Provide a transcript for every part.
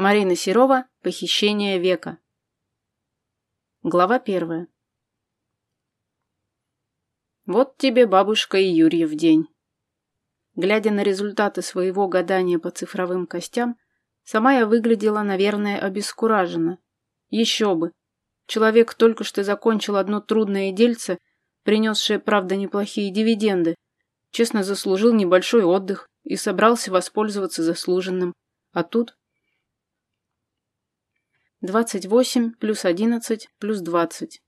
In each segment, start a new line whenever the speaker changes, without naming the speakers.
Марина Серова. Похищение века. Глава первая. Вот тебе бабушка и Юрьев день. Глядя на результаты своего гадания по цифровым костям, сама я выглядела, наверное, обескураженно. Еще бы. Человек только что закончил одно трудное дельце, принесшее, правда, неплохие дивиденды, честно заслужил небольшой отдых и собрался воспользоваться заслуженным. А тут 28 плюс 11 плюс 20.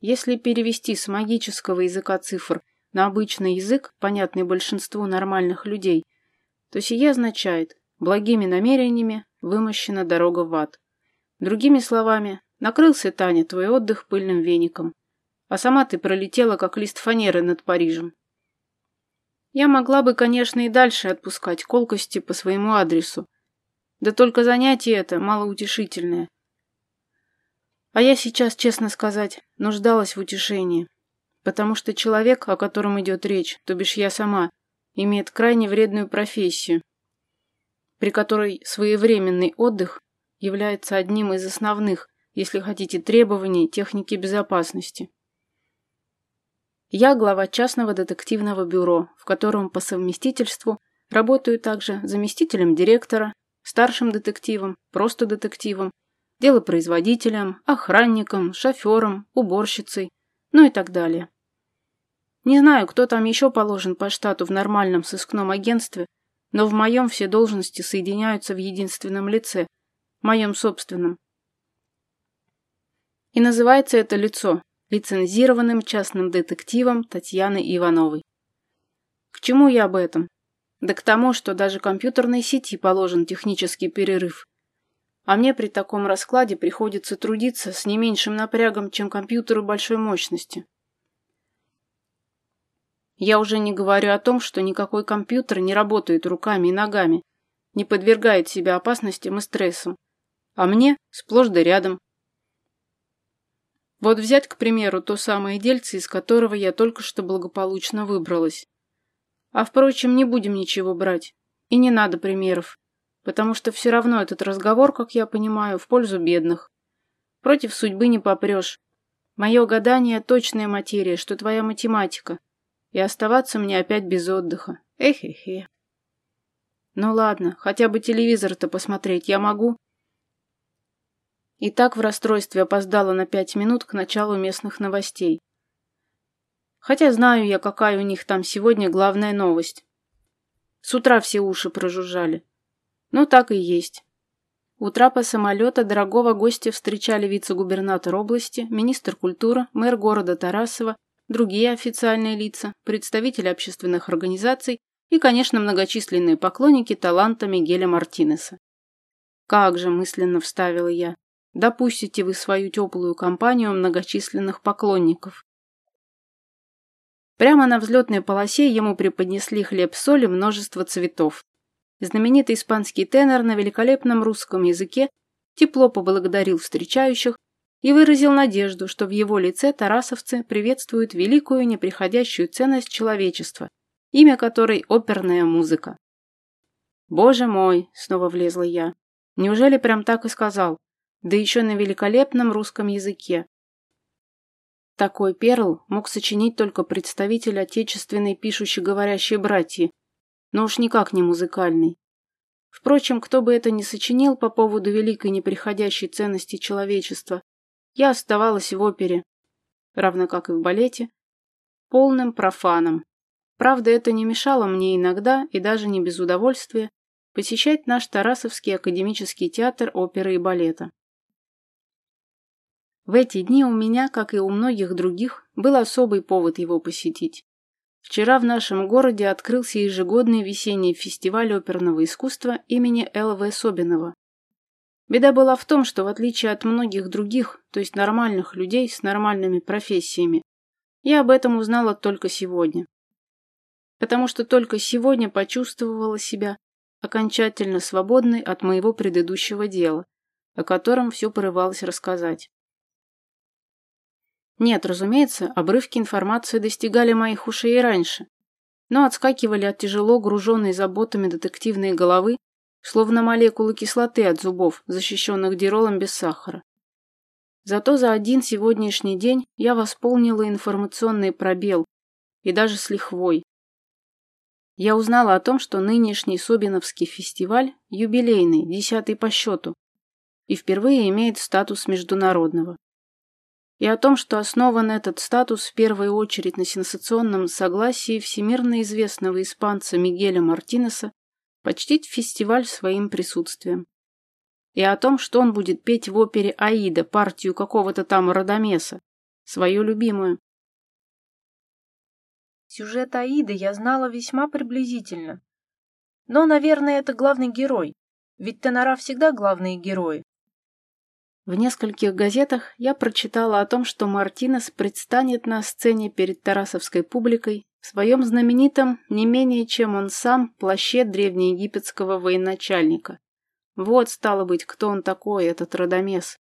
Если перевести с магического языка цифр на обычный язык, понятный большинству нормальных людей, то сие означает «благими намерениями вымощена дорога в ад». Другими словами, накрылся, Таня, твой отдых пыльным веником, а сама ты пролетела, как лист фанеры над Парижем. Я могла бы, конечно, и дальше отпускать колкости по своему адресу, да только занятие это малоутешительное. А я сейчас, честно сказать, нуждалась в утешении. Потому что человек, о котором идет речь, то бишь я сама, имеет крайне вредную профессию, при которой своевременный отдых является одним из основных, если хотите, требований техники безопасности. Я глава частного детективного бюро, в котором по совместительству работаю также заместителем директора, старшим детективом, просто детективом делопроизводителем, охранником, шофером, уборщицей, ну и так далее. Не знаю, кто там еще положен по штату в нормальном сыскном агентстве, но в моем все должности соединяются в единственном лице, моем собственном. И называется это лицо лицензированным частным детективом Татьяны Ивановой. К чему я об этом? Да к тому, что даже компьютерной сети положен технический перерыв. А мне при таком раскладе приходится трудиться с не меньшим напрягом, чем компьютеру большой мощности. Я уже не говорю о том, что никакой компьютер не работает руками и ногами, не подвергает себя опасностям и стрессам. А мне сплошь да рядом. Вот взять, к примеру, то самое дельце, из которого я только что благополучно выбралась. А впрочем, не будем ничего брать. И не надо примеров потому что все равно этот разговор, как я понимаю, в пользу бедных. Против судьбы не попрешь. Мое гадание — точная материя, что твоя математика. И оставаться мне опять без отдыха. Эх-эхе. Ну ладно, хотя бы телевизор-то посмотреть я могу. И так в расстройстве опоздала на пять минут к началу местных новостей. Хотя знаю я, какая у них там сегодня главная новость. С утра все уши прожужжали. Ну, так и есть. У трапа самолета дорогого гостя встречали вице-губернатор области, министр культуры, мэр города Тарасова, другие официальные лица, представители общественных организаций и, конечно, многочисленные поклонники таланта Мигеля Мартинеса. «Как же», – мысленно вставила я, – «допустите вы свою теплую компанию многочисленных поклонников». Прямо на взлетной полосе ему преподнесли хлеб-соль и множество цветов. Знаменитый испанский тенор на великолепном русском языке тепло поблагодарил встречающих и выразил надежду, что в его лице тарасовцы приветствуют великую неприходящую ценность человечества, имя которой – оперная музыка. «Боже мой!» – снова влезла я. «Неужели прям так и сказал? Да еще на великолепном русском языке. Такой перл мог сочинить только представитель отечественной пишущей-говорящей братьи, но уж никак не музыкальный. Впрочем, кто бы это ни сочинил по поводу великой неприходящей ценности человечества, я оставалась в опере, равно как и в балете, полным профаном. Правда, это не мешало мне иногда, и даже не без удовольствия, посещать наш Тарасовский академический театр оперы и балета. В эти дни у меня, как и у многих других, был особый повод его посетить. Вчера в нашем городе открылся ежегодный весенний фестиваль оперного искусства имени Л.В. Собинова. Беда была в том, что в отличие от многих других, то есть нормальных людей с нормальными профессиями, я об этом узнала только сегодня. Потому что только сегодня почувствовала себя окончательно свободной от моего предыдущего дела, о котором все порывалось рассказать. Нет, разумеется, обрывки информации достигали моих ушей и раньше, но отскакивали от тяжело груженной заботами детективной головы, словно молекулы кислоты от зубов, защищенных диролом без сахара. Зато за один сегодняшний день я восполнила информационный пробел, и даже с лихвой. Я узнала о том, что нынешний Собиновский фестиваль юбилейный, десятый по счету, и впервые имеет статус международного. И о том, что основан этот статус в первую очередь на сенсационном согласии всемирно известного испанца Мигеля Мартинеса почтить фестиваль своим присутствием. И о том, что он будет петь в опере «Аида» партию какого-то там Радамеса, свою любимую.
Сюжет Аиды я знала весьма приблизительно. Но, наверное, это главный герой, ведь тенора всегда главные герои.
В нескольких газетах я прочитала о том, что Мартинес предстанет на сцене перед тарасовской публикой в своем знаменитом, не менее чем он сам, плаще древнеегипетского военачальника. Вот, стало быть, кто он такой, этот родомес.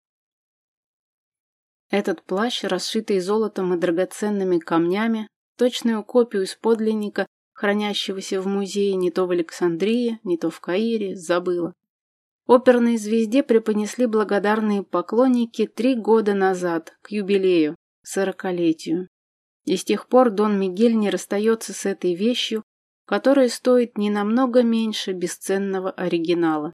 Этот плащ, расшитый золотом и драгоценными камнями, точную копию из подлинника, хранящегося в музее не то в Александрии, не то в Каире, забыла. Оперной звезде преподнесли благодарные поклонники три года назад, к юбилею, сорокалетию. И с тех пор Дон Мигель не расстается с этой вещью, которая стоит не намного меньше бесценного оригинала.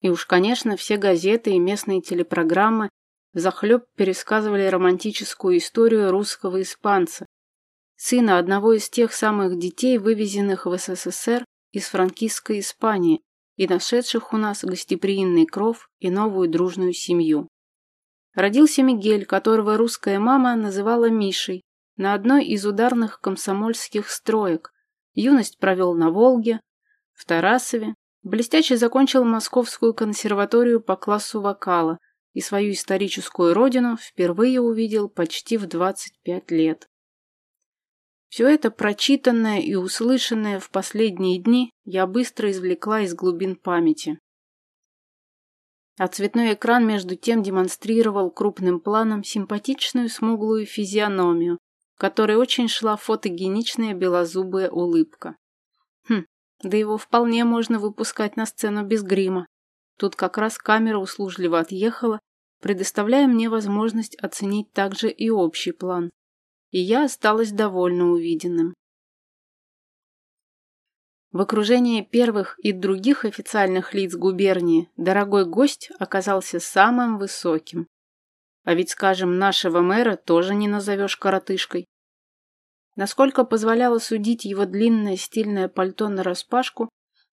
И уж, конечно, все газеты и местные телепрограммы захлеб пересказывали романтическую историю русского испанца, сына одного из тех самых детей, вывезенных в СССР из франкистской Испании и нашедших у нас гостеприимный кров и новую дружную семью. Родился Мигель, которого русская мама называла Мишей, на одной из ударных комсомольских строек. Юность провел на Волге, в Тарасове. Блестяще закончил Московскую консерваторию по классу вокала и свою историческую родину впервые увидел почти в 25 лет. Все это прочитанное и услышанное в последние дни я быстро извлекла из глубин памяти. А цветной экран между тем демонстрировал крупным планом симпатичную смуглую физиономию, которой очень шла фотогеничная белозубая улыбка. Хм, да его вполне можно выпускать на сцену без грима. Тут как раз камера услужливо отъехала, предоставляя мне возможность оценить также и общий план. И я осталась довольна увиденным. В окружении первых и других официальных лиц губернии дорогой гость оказался самым высоким. А ведь, скажем, нашего мэра тоже не назовешь коротышкой. Насколько позволяло судить его длинное стильное пальто нараспашку,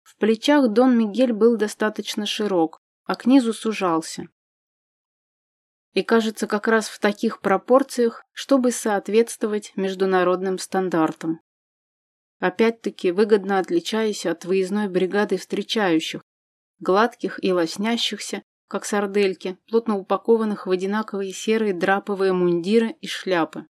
в плечах Дон Мигель был достаточно широк, а к низу сужался. И кажется, как раз в таких пропорциях, чтобы соответствовать международным стандартам. Опять-таки выгодно отличаясь от выездной бригады встречающих, гладких и лоснящихся, как сардельки, плотно упакованных в одинаковые серые драповые мундиры и шляпы.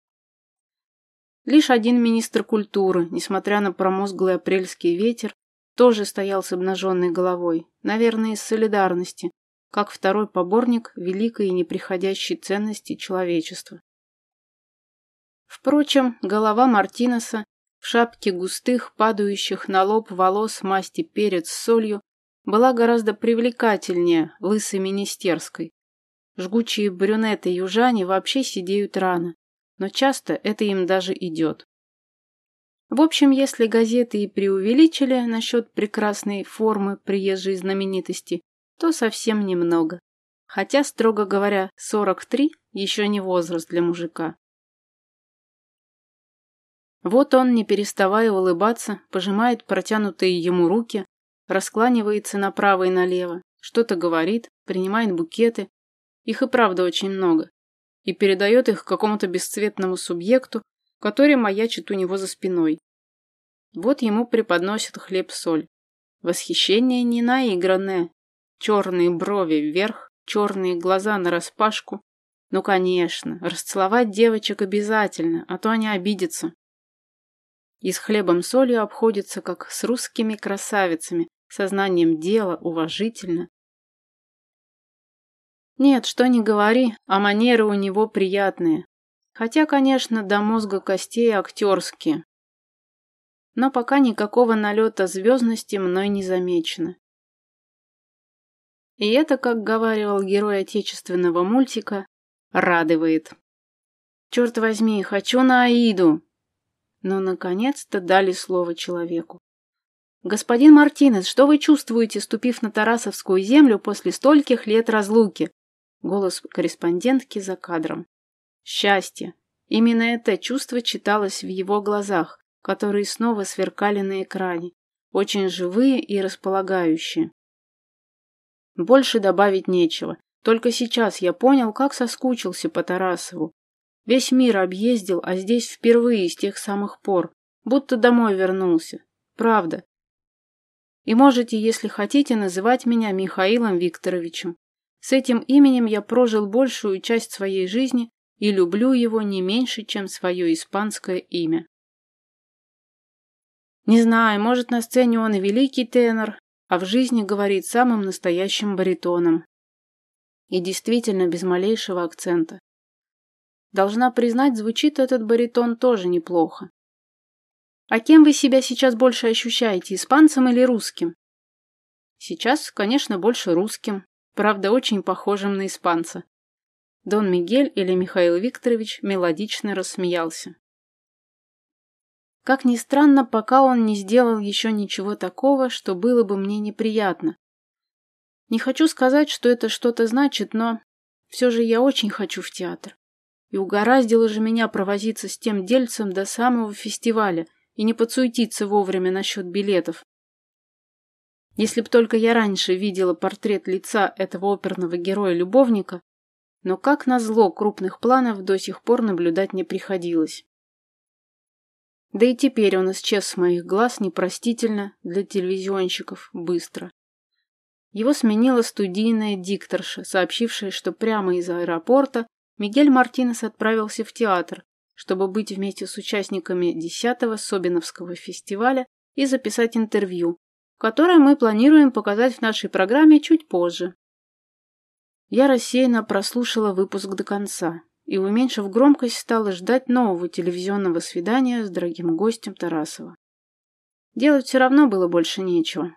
Лишь один министр культуры, несмотря на промозглый апрельский ветер, тоже стоял с обнаженной головой, наверное, из солидарности, как второй поборник великой и неприходящей ценности человечества. Впрочем, голова Мартинеса в шапке густых, падающих на лоб волос масти перец с солью была гораздо привлекательнее лысой министерской. Жгучие брюнеты-южане вообще сидеют рано, но часто это им даже идет. В общем, если газеты и преувеличили насчет прекрасной формы приезжей знаменитости, то совсем немного. Хотя, строго говоря, 43 еще не возраст для мужика. Вот он, не переставая улыбаться, пожимает протянутые ему руки, раскланивается направо и налево, что-то говорит, принимает букеты. Их и правда очень много. И передает их какому-то бесцветному субъекту, который маячит у него за спиной. Вот ему преподносят хлеб-соль. Восхищение не наигранное. Черные брови вверх, черные глаза нараспашку. Ну, конечно, расцеловать девочек обязательно, а то они обидятся. И с хлебом-солью обходится, как с русскими красавицами, сознанием дела, уважительно. Нет, что ни говори, а манеры у него приятные. Хотя, конечно, до мозга костей актерские. Но пока никакого налета звездности мной не замечено. И это, как говаривал герой отечественного мультика, радует. Черт возьми, хочу на Аиду! Но, наконец-то, дали слово человеку. «Господин Мартинес, что вы чувствуете, ступив на Тарасовскую землю после стольких лет разлуки?» Голос корреспондентки за кадром. «Счастье!» Именно это чувство читалось в его глазах, которые снова сверкали на экране, очень живые и располагающие. Больше добавить нечего. Только сейчас я понял, как соскучился по Тарасову. Весь мир объездил, а здесь впервые с тех самых пор. Будто домой вернулся. Правда. И можете, если хотите, называть меня Михаилом Викторовичем. С этим именем я прожил большую часть своей жизни и люблю его не меньше, чем свое испанское имя. Не знаю, может, на сцене он и великий тенор, а в жизни говорит самым настоящим баритоном. И действительно без малейшего акцента. Должна признать, звучит этот баритон тоже неплохо. А кем вы себя сейчас больше ощущаете, испанцем или русским? Сейчас, конечно, больше русским, правда, очень похожим на испанца. Дон Мигель или Михаил Викторович мелодично рассмеялся. Как ни странно, пока он не сделал еще ничего такого, что было бы мне неприятно. Не хочу сказать, что это что-то значит, но все же я очень хочу в театр. И угораздило же меня провозиться с тем дельцем до самого фестиваля и не подсуетиться вовремя насчет билетов. Если б только я раньше видела портрет лица этого оперного героя-любовника, но как назло крупных планов до сих пор наблюдать не приходилось. Да и теперь он исчез с моих глаз непростительно для телевизионщиков быстро. Его сменила студийная дикторша, сообщившая, что прямо из аэропорта Мигель Мартинес отправился в театр, чтобы быть вместе с участниками 10-го Собиновского фестиваля и записать интервью, которое мы планируем показать в нашей программе чуть позже. Я рассеянно прослушала выпуск до конца и, уменьшив громкость, стала ждать нового телевизионного свидания с дорогим гостем Тарасова. Делать все равно было больше нечего.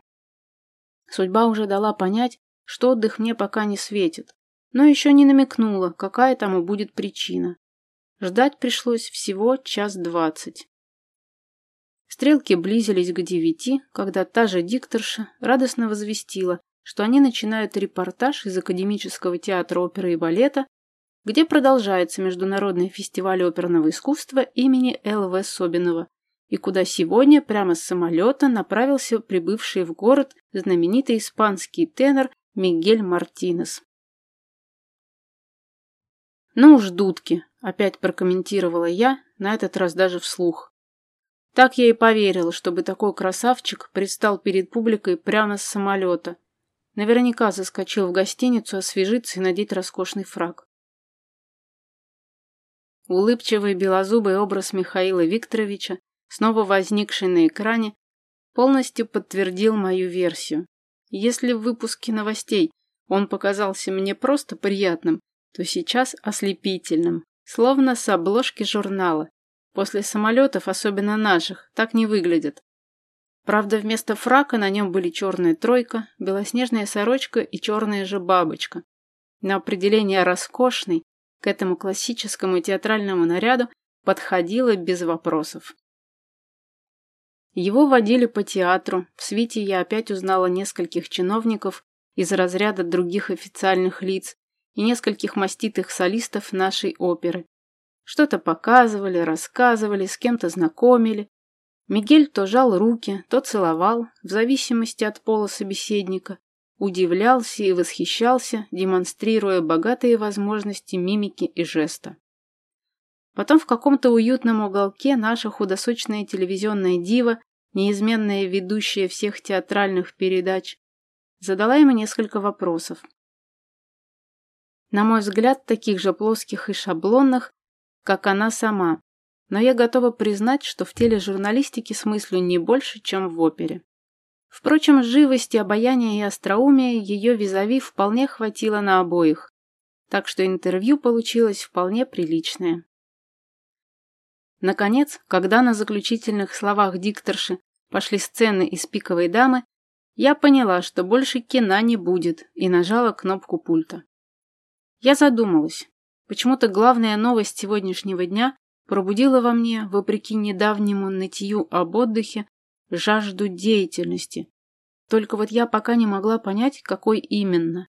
Судьба уже дала понять, что отдых мне пока не светит, но еще не намекнула, какая тому будет причина. Ждать пришлось всего час двадцать. Стрелки близились к девяти, когда та же дикторша радостно возвестила, что они начинают репортаж из Академического театра оперы и балета где продолжается Международный фестиваль оперного искусства имени Л.В. Собинова, и куда сегодня прямо с самолета направился прибывший в город знаменитый испанский тенор Мигель Мартинес. «Ну уж, дудки!» — опять прокомментировала я, на этот раз даже вслух. Так я и поверила, чтобы такой красавчик предстал перед публикой прямо с самолета. Наверняка заскочил в гостиницу освежиться и надеть роскошный фраг. Улыбчивый белозубый образ Михаила Викторовича, снова возникший на экране, полностью подтвердил мою версию. Если в выпуске новостей он показался мне просто приятным, то сейчас ослепительным, словно с обложки журнала. После самолетов, особенно наших, так не выглядят. Правда, вместо фрака на нем были черная тройка, белоснежная сорочка и черная же бабочка. На определение «роскошный» к этому классическому театральному наряду подходила без вопросов. Его водили по театру, в свите я опять узнала нескольких чиновников из разряда других официальных лиц и нескольких маститых солистов нашей оперы. Что-то показывали, рассказывали, с кем-то знакомили. Мигель то жал руки, то целовал, в зависимости от пола собеседника, удивлялся и восхищался, демонстрируя богатые возможности мимики и жеста. Потом в каком-то уютном уголке наша худосочная телевизионная дива, неизменная ведущая всех театральных передач, задала ему несколько вопросов. На мой взгляд, таких же плоских и шаблонных, как она сама, но я готова признать, что в тележурналистике смыслю не больше, чем в опере. Впрочем, живости, обаяния и остроумия ее визави вполне хватило на обоих, так что интервью получилось вполне приличное. Наконец, когда на заключительных словах дикторши пошли сцены из «Пиковой дамы», я поняла, что больше кино не будет, и нажала кнопку пульта. Я задумалась. Почему-то главная новость сегодняшнего дня пробудила во мне, вопреки недавнему нытью об отдыхе, жажду деятельности. Только вот я пока не могла понять, какой именно.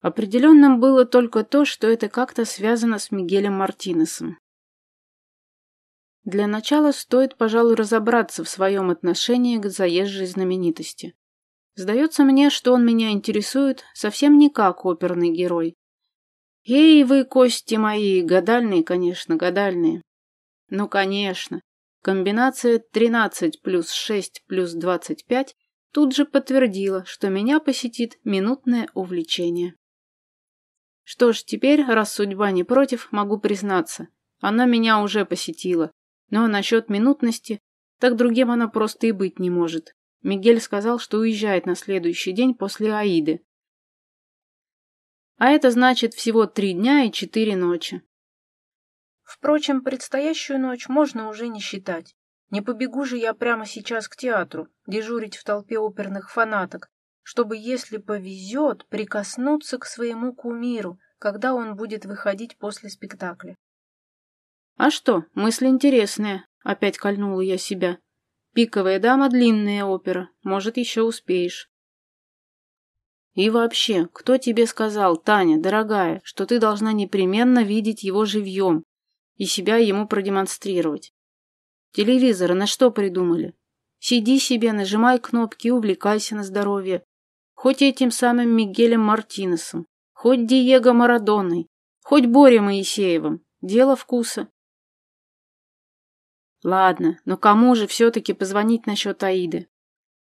Определенным было только то, что это как-то связано с Мигелем Мартинесом. Для начала стоит, пожалуй, разобраться в своем отношении к заезжей знаменитости. Сдается мне, что он меня интересует совсем не как оперный герой. Эй, вы, кости мои, гадальные, конечно, гадальные. Ну, конечно. Комбинация 13 плюс 6 плюс 25 тут же подтвердила, что меня посетит минутное увлечение. Что ж, теперь, раз судьба не против, могу признаться, она меня уже посетила, но насчет минутности, так другим она просто и быть не может. Мигель сказал, что уезжает на следующий день после Аиды. А это значит всего три дня и четыре ночи.
Впрочем, предстоящую ночь можно уже не считать. Не побегу же я прямо сейчас к театру, дежурить в толпе оперных фанаток, чтобы, если повезет, прикоснуться к своему кумиру, когда он будет выходить после спектакля.
«А что, мысль интересная», — опять кольнула я себя. «Пиковая дама — длинная опера, может, еще успеешь». «И вообще, кто тебе сказал, Таня, дорогая, что ты должна непременно видеть его живьем и себя ему продемонстрировать? Телевизоры на что придумали? Сиди себе, нажимай кнопки увлекайся на здоровье. Хоть этим самым Мигелем Мартинесом, хоть Диего Марадоной, хоть Борей Моисеевым. Дело вкуса. Ладно, но кому же все-таки позвонить насчет Аиды?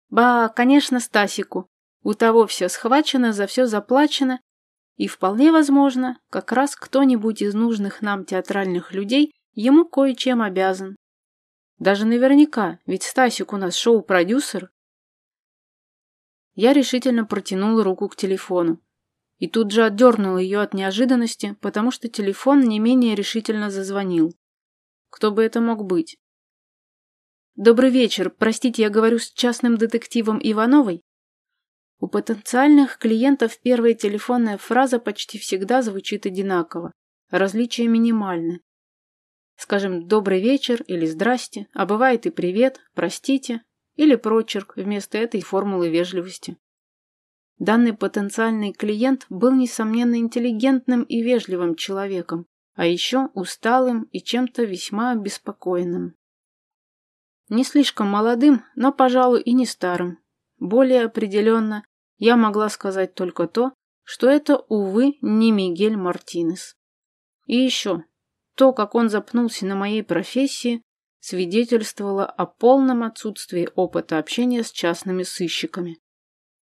Ба, конечно, Стасику. У того все схвачено, за все заплачено. И вполне возможно, как раз кто-нибудь из нужных нам театральных людей ему кое-чем обязан. Даже наверняка, ведь Стасик у нас шоу-продюсер. Я решительно протянула руку к телефону. И тут же отдернула ее от неожиданности, потому что телефон не менее решительно зазвонил. Кто бы это мог быть? «Добрый вечер. Простите, я говорю с частным детективом Ивановой?» У потенциальных клиентов первая телефонная фраза почти всегда звучит одинаково. Различия минимальны. Скажем «добрый вечер» или «здрасте», а бывает и «привет», «простите» или прочерк вместо этой формулы вежливости. Данный потенциальный клиент был, несомненно, интеллигентным и вежливым человеком, а еще усталым и чем-то весьма обеспокоенным. Не слишком молодым, но, пожалуй, и не старым. Более определенно, я могла сказать только то, что это, увы, не Мигель Мартинес. И еще, то, как он запнулся на моей профессии, свидетельствовало о полном отсутствии опыта общения с частными сыщиками.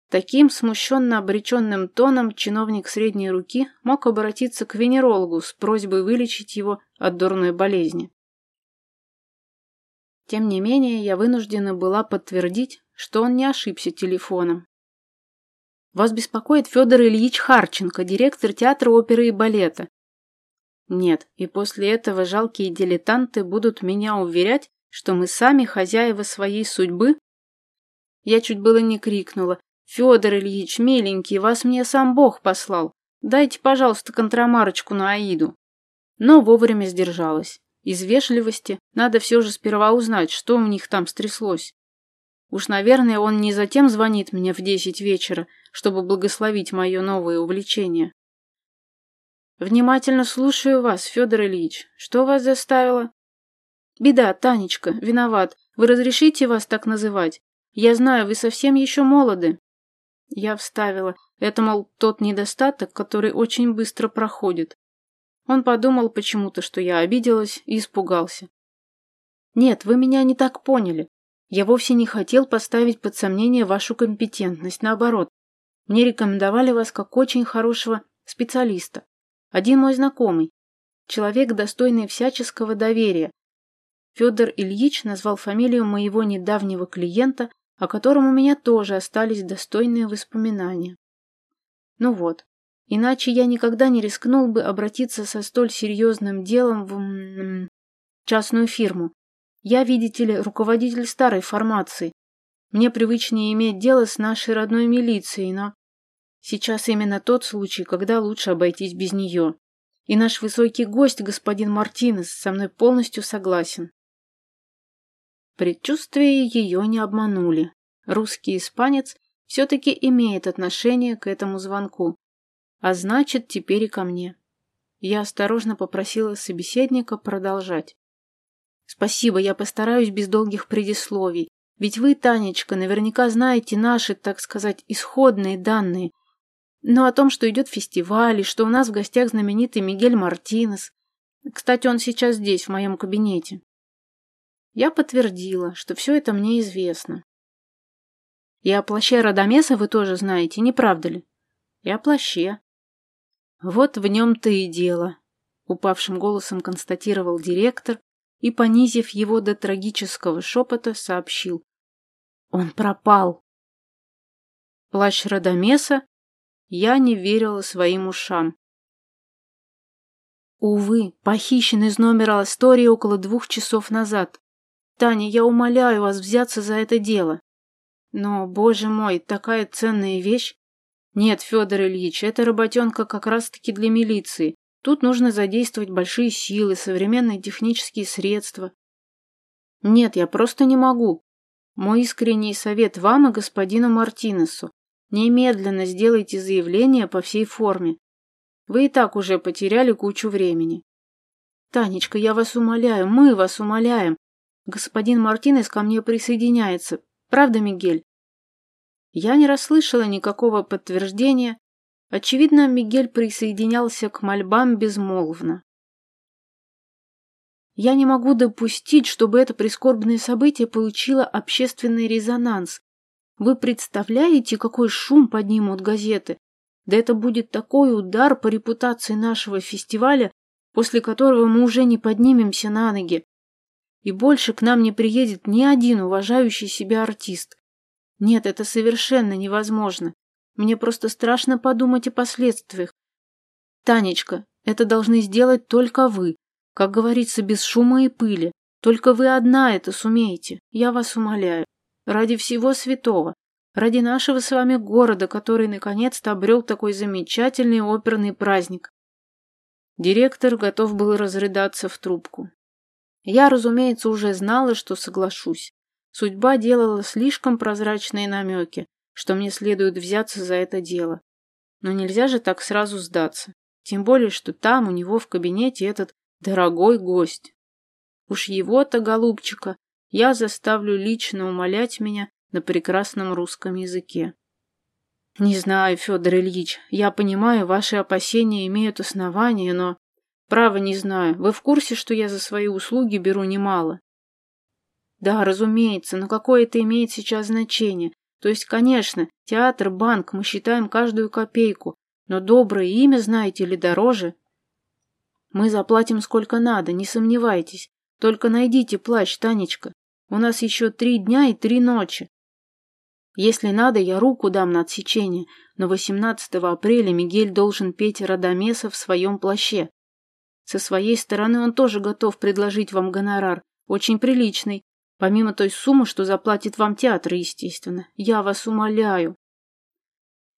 Таким смущенно обреченным тоном чиновник средней руки мог обратиться к венерологу с просьбой вылечить его от дурной болезни. Тем не менее, я вынуждена была подтвердить, что он не ошибся телефоном. Вас беспокоит Федор Ильич Харченко, директор театра оперы и балета. Нет, и после этого жалкие дилетанты будут меня уверять, что мы сами хозяева своей судьбы? Я чуть было не крикнула. Федор Ильич, миленький, вас мне сам Бог послал. Дайте, пожалуйста, контрамарочку на Аиду. Но вовремя сдержалась. Из вежливости надо все же сперва узнать, что у них там стряслось. Уж, наверное, он не затем звонит мне в десять вечера, чтобы благословить мое новое увлечение. Внимательно слушаю вас, Федор Ильич. Что вас заставило? Беда, Танечка, виноват. Вы разрешите вас так называть? Я знаю, вы совсем еще молоды. Я вставила. Это, мол, тот недостаток, который очень быстро проходит. Он подумал почему-то, что я обиделась и испугался. Нет, вы меня не так поняли. Я вовсе не хотел поставить под сомнение вашу компетентность, наоборот. Мне рекомендовали вас как очень хорошего специалиста. Один мой знакомый, человек, достойный всяческого доверия. Федор Ильич назвал фамилию моего недавнего клиента, о котором у меня тоже остались достойные воспоминания. Ну вот, Иначе я никогда не рискнул бы обратиться со столь серьезным делом в частную фирму. Я, видите ли, руководитель старой формации. Мне привычнее иметь дело с нашей родной милицией, но сейчас именно тот случай, когда лучше обойтись без нее. И наш высокий гость, господин Мартинес, со мной полностью согласен. Предчувствия ее не обманули. Русский испанец все-таки имеет отношение к этому звонку, а значит, теперь и ко мне. Я осторожно попросила собеседника продолжать. Спасибо, я постараюсь без долгих предисловий. Ведь вы, Танечка, наверняка знаете наши, так сказать, исходные данные. Но о том, что идет фестиваль, и что у нас в гостях знаменитый Мигель Мартинес. Кстати, он сейчас здесь, в моем кабинете. Я подтвердила, что все это мне известно. И о плаще Радамеса вы тоже знаете, не правда ли? И о плаще. Вот в нем-то и дело, упавшим голосом констатировал директор, и, понизив его до трагического шепота, сообщил. Он пропал. Плащ Радамеса я не верила своим ушам. Увы, похищен из номера Астории около двух часов назад. Таня, я умоляю вас взяться за это дело. Но, боже мой, такая ценная вещь. Нет, Федор Ильич, эта работенка как раз-таки для милиции. Тут нужно задействовать большие силы, современные технические средства. Нет, я просто не могу. Мой искренний совет вам и господину Мартинесу. Немедленно сделайте заявление по всей форме. Вы и так уже потеряли кучу времени. Танечка, я вас умоляю, мы вас умоляем. Господин Мартинес ко мне присоединяется. Правда, Мигель? Я не расслышала никакого подтверждения, Очевидно, Мигель присоединялся к мольбам безмолвно. Я не могу допустить, чтобы это прискорбное событие получило общественный резонанс. Вы представляете, какой шум поднимут газеты? Да это будет такой удар по репутации нашего фестиваля, после которого мы уже не поднимемся на ноги. И больше к нам не приедет ни один уважающий себя артист. Нет, это совершенно невозможно. Мне просто страшно подумать о последствиях. Танечка, это должны сделать только вы. Как говорится, без шума и пыли. Только вы одна это сумеете. Я вас умоляю. Ради всего святого. Ради нашего с вами города, который наконец-то обрел такой замечательный оперный праздник. Директор готов был разрыдаться в трубку. Я, разумеется, уже знала, что соглашусь. Судьба делала слишком прозрачные намеки, что мне следует взяться за это дело. Но нельзя же так сразу сдаться. Тем более, что там у него в кабинете этот дорогой гость. Уж его-то, голубчика, я заставлю лично умолять меня на прекрасном русском языке. Не знаю, Федор Ильич, я понимаю, ваши опасения имеют основания, но... Право не знаю. Вы в курсе, что я за свои услуги беру немало? Да, разумеется, но какое это имеет сейчас значение? То есть, конечно, театр, банк, мы считаем каждую копейку, но доброе имя, знаете ли, дороже. Мы заплатим сколько надо, не сомневайтесь. Только найдите плащ, Танечка. У нас еще три дня и три ночи. Если надо, я руку дам на отсечение, но 18 апреля Мигель должен петь Радамеса в своем плаще. Со своей стороны он тоже готов предложить вам гонорар, очень приличный, Помимо той суммы, что заплатит вам театр, естественно. Я вас умоляю.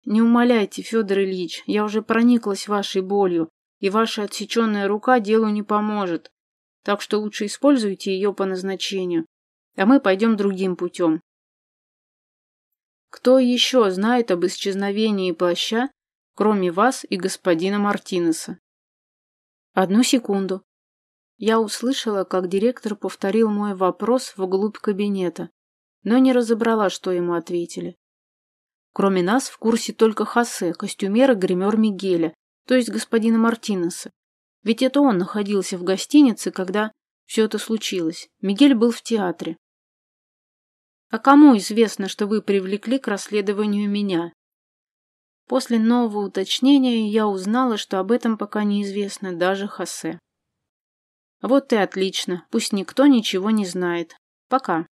Не умоляйте, Федор Ильич, я уже прониклась вашей болью, и ваша отсеченная рука делу не поможет. Так что лучше используйте ее по назначению, а мы пойдем другим путем. Кто еще знает об исчезновении плаща, кроме вас и господина Мартинеса? Одну секунду. Я услышала, как директор повторил мой вопрос вглубь кабинета, но не разобрала, что ему ответили. Кроме нас в курсе только Хосе, костюмер и гример Мигеля, то есть господина Мартинеса. Ведь это он находился в гостинице, когда все это случилось. Мигель был в театре. А кому известно, что вы привлекли к расследованию меня? После нового уточнения я узнала, что об этом пока неизвестно даже Хосе. Вот и отлично, пусть никто ничего не знает. Пока.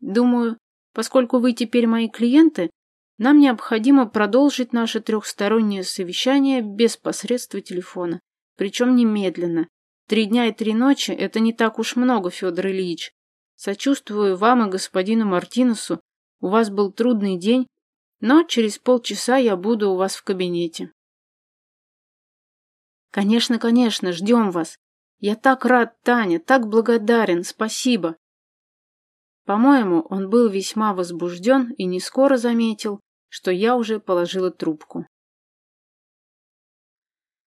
Думаю, поскольку вы теперь мои клиенты, нам необходимо продолжить наше трехстороннее совещание без посредства телефона. Причем немедленно. Три дня и три ночи – это не так уж много, Федор Ильич. Сочувствую вам и господину Мартинесу, У вас был трудный день, но через полчаса я буду у вас в кабинете. Конечно, конечно, ждем вас. Я так рад, Таня, так благодарен, спасибо. По-моему, он был весьма возбужден и не скоро заметил, что я уже положила трубку.